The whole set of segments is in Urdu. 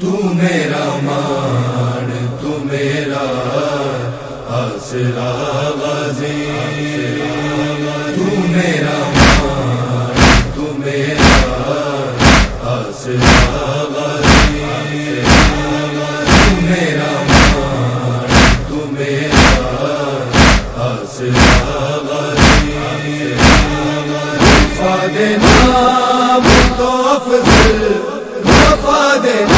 تو میرا مان تو میرا حاصلہ غازی تو میرا مان تو میرا حاصلہ وفا تو افضل، وفا دے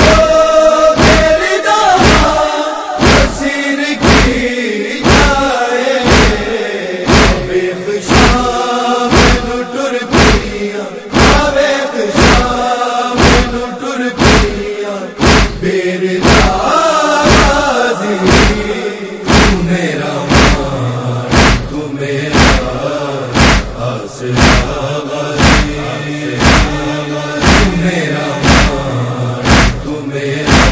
میرا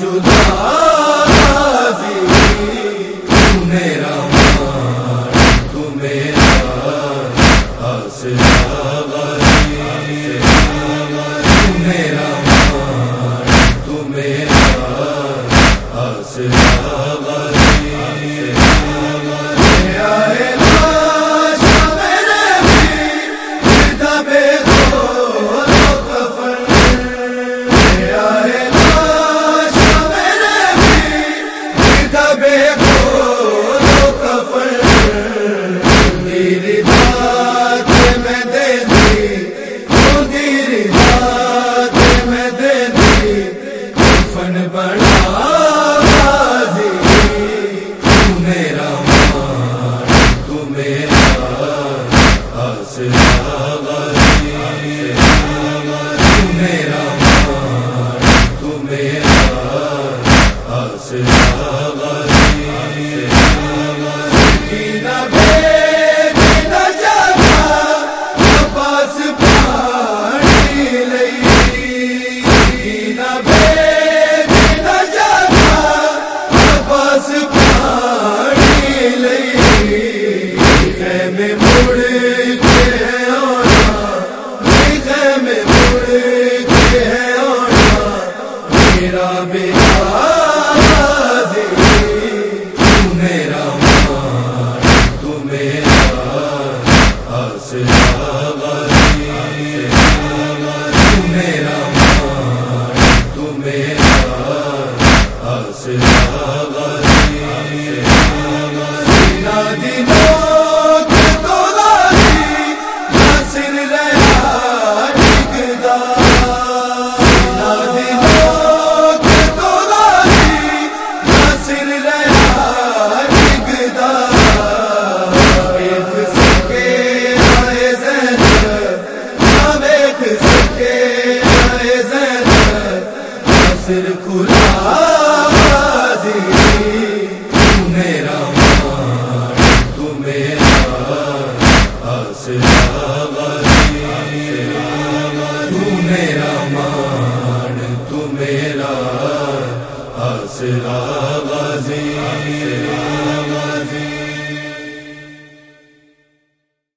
جو